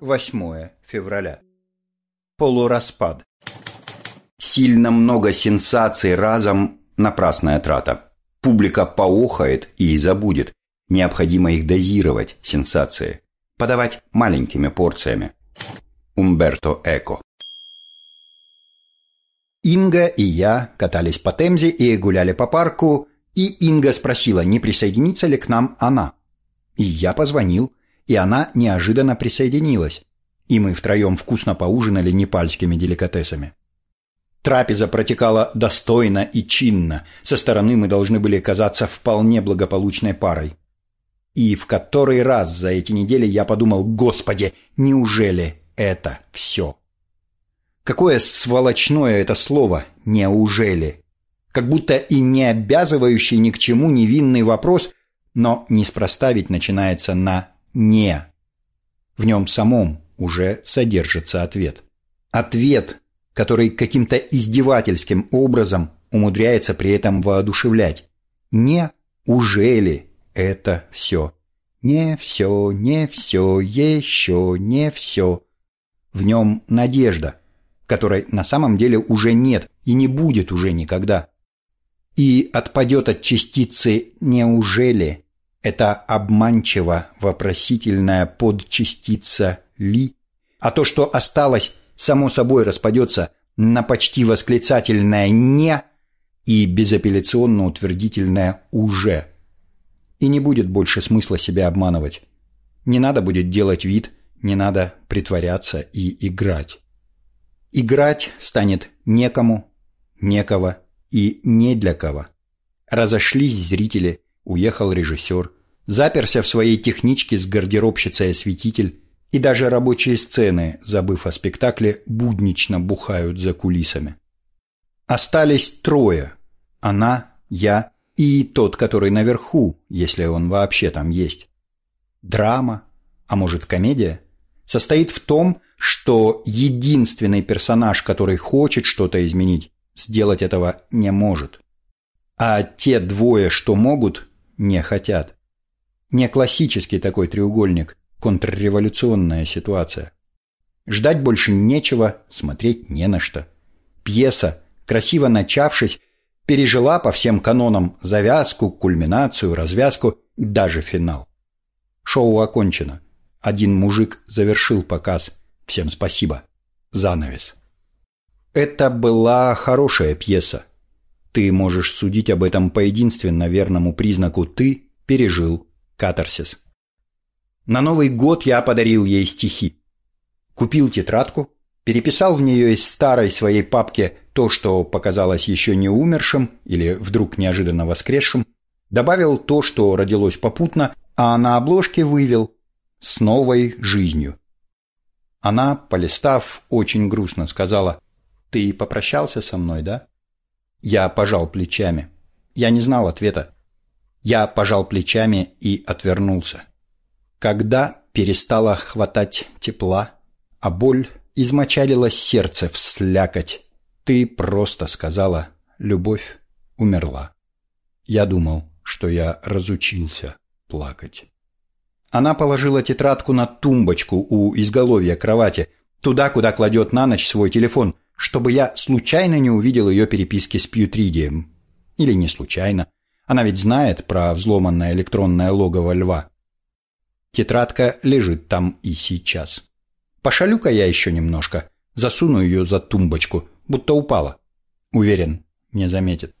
8 февраля. Полураспад. Сильно много сенсаций разом – напрасная трата. Публика поохает и забудет. Необходимо их дозировать, сенсации. Подавать маленькими порциями. Умберто Эко. Инга и я катались по Темзе и гуляли по парку, и Инга спросила, не присоединится ли к нам она. И я позвонил, и она неожиданно присоединилась, и мы втроем вкусно поужинали непальскими деликатесами. Трапеза протекала достойно и чинно, со стороны мы должны были казаться вполне благополучной парой. И в который раз за эти недели я подумал, господи, неужели это все? Какое сволочное это слово «неужели»? Как будто и не обязывающий ни к чему невинный вопрос, но неспроста ведь начинается на «не». В нем самом уже содержится ответ. Ответ, который каким-то издевательским образом умудряется при этом воодушевлять. Не «ужели это все?» Не все, не все, еще не все. В нем надежда, которой на самом деле уже нет и не будет уже никогда. И отпадет от частицы «неужели» это обманчиво вопросительная подчастица «ли», а то, что осталось, само собой распадется на почти восклицательное «не» и безапелляционно утвердительное «уже». И не будет больше смысла себя обманывать. Не надо будет делать вид, не надо притворяться и играть. Играть станет некому, некого и не для кого. Разошлись зрители – уехал режиссер, заперся в своей техничке с гардеробщицей осветитель, и даже рабочие сцены, забыв о спектакле, буднично бухают за кулисами. Остались трое. Она, я и тот, который наверху, если он вообще там есть. Драма, а может комедия, состоит в том, что единственный персонаж, который хочет что-то изменить, сделать этого не может. А те двое, что могут, не хотят. Не классический такой треугольник, контрреволюционная ситуация. Ждать больше нечего, смотреть не на что. Пьеса, красиво начавшись, пережила по всем канонам завязку, кульминацию, развязку и даже финал. Шоу окончено. Один мужик завершил показ. Всем спасибо. Занавес. Это была хорошая пьеса. Ты можешь судить об этом по единственно верному признаку «ты пережил катарсис». На Новый год я подарил ей стихи. Купил тетрадку, переписал в нее из старой своей папки то, что показалось еще не умершим или вдруг неожиданно воскресшим, добавил то, что родилось попутно, а на обложке вывел «с новой жизнью». Она, полистав, очень грустно сказала «Ты попрощался со мной, да?» Я пожал плечами. Я не знал ответа. Я пожал плечами и отвернулся. Когда перестало хватать тепла, а боль измочалила сердце в слякоть, ты просто сказала «любовь умерла». Я думал, что я разучился плакать. Она положила тетрадку на тумбочку у изголовья кровати, туда, куда кладет на ночь свой телефон – чтобы я случайно не увидел ее переписки с Пьютридием. Или не случайно. Она ведь знает про взломанное электронное логово льва. Тетрадка лежит там и сейчас. Пошалю-ка я еще немножко, засуну ее за тумбочку, будто упала. Уверен, не заметит.